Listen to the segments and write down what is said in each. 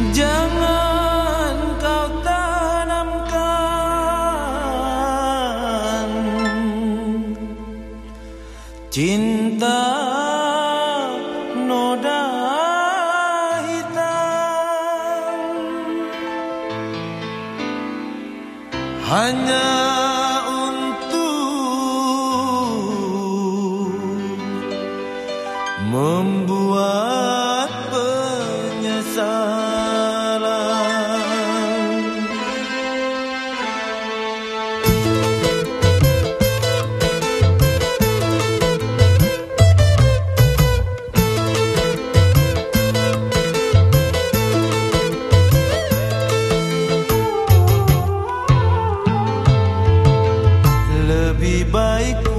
Jangan kau tanamkan Cinta noda hitam. Hanya untuk lebih baik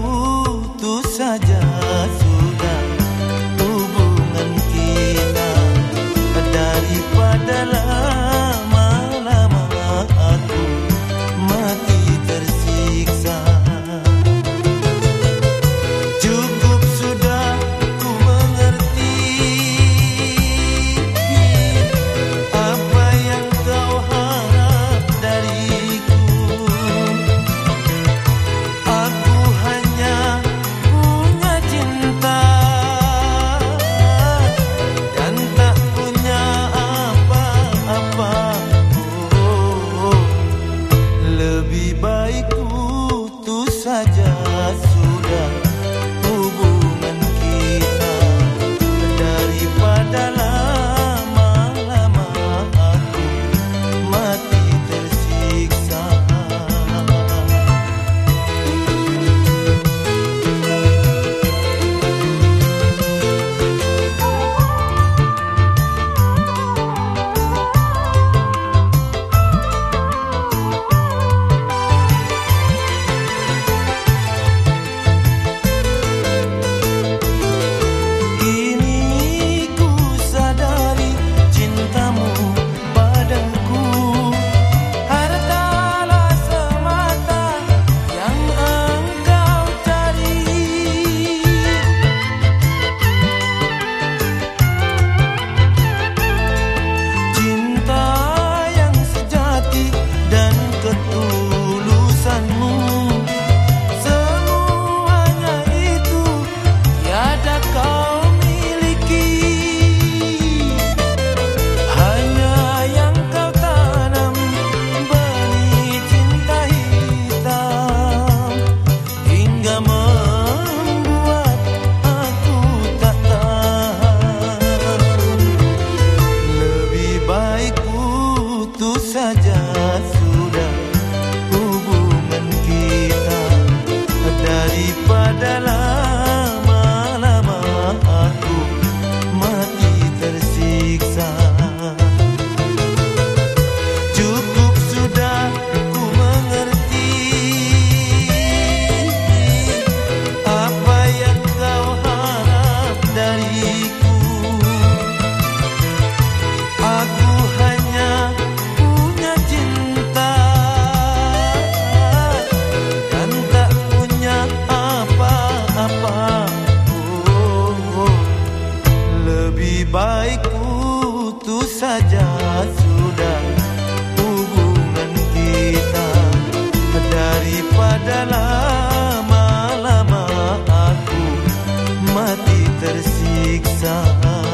saja sudah hubungan kita daripada lama-lama aku mati tersiksa.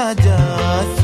saja